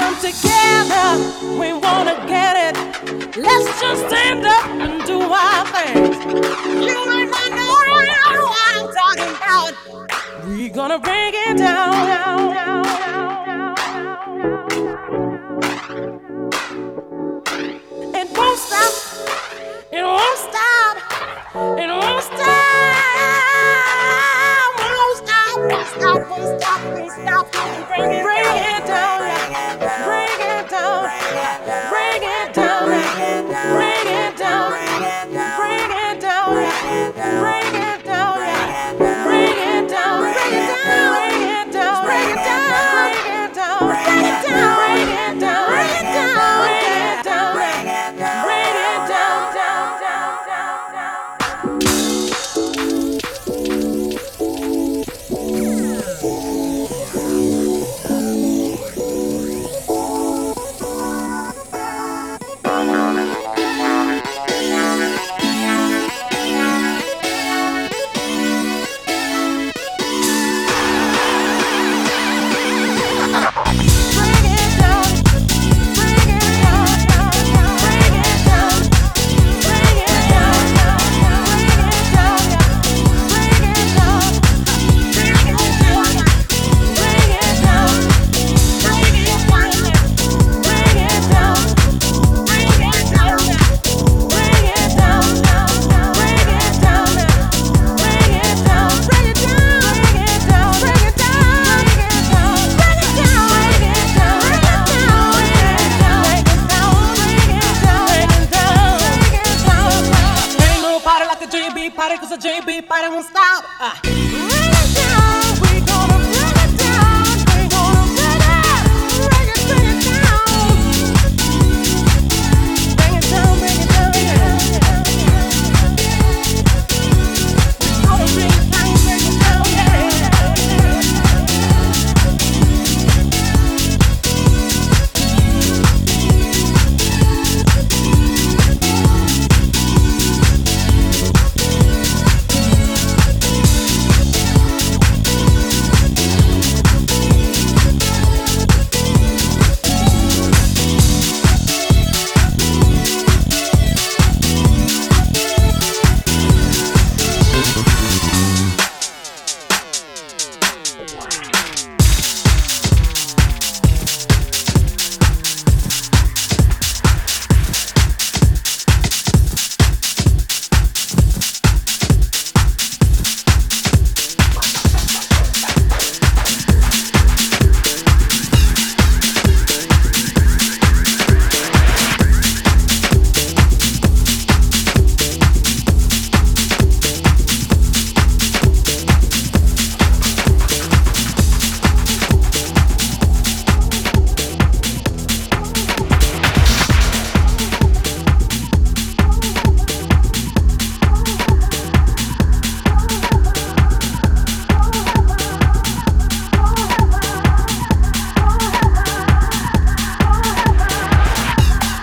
come together. We wanna get it. Let's just stand up and do our things. You might not know what I'm talking about. We gonna bring it down. down, down, down it won't stop. It won't stop. It won't cause the JB party won't um stop. Uh. Ah.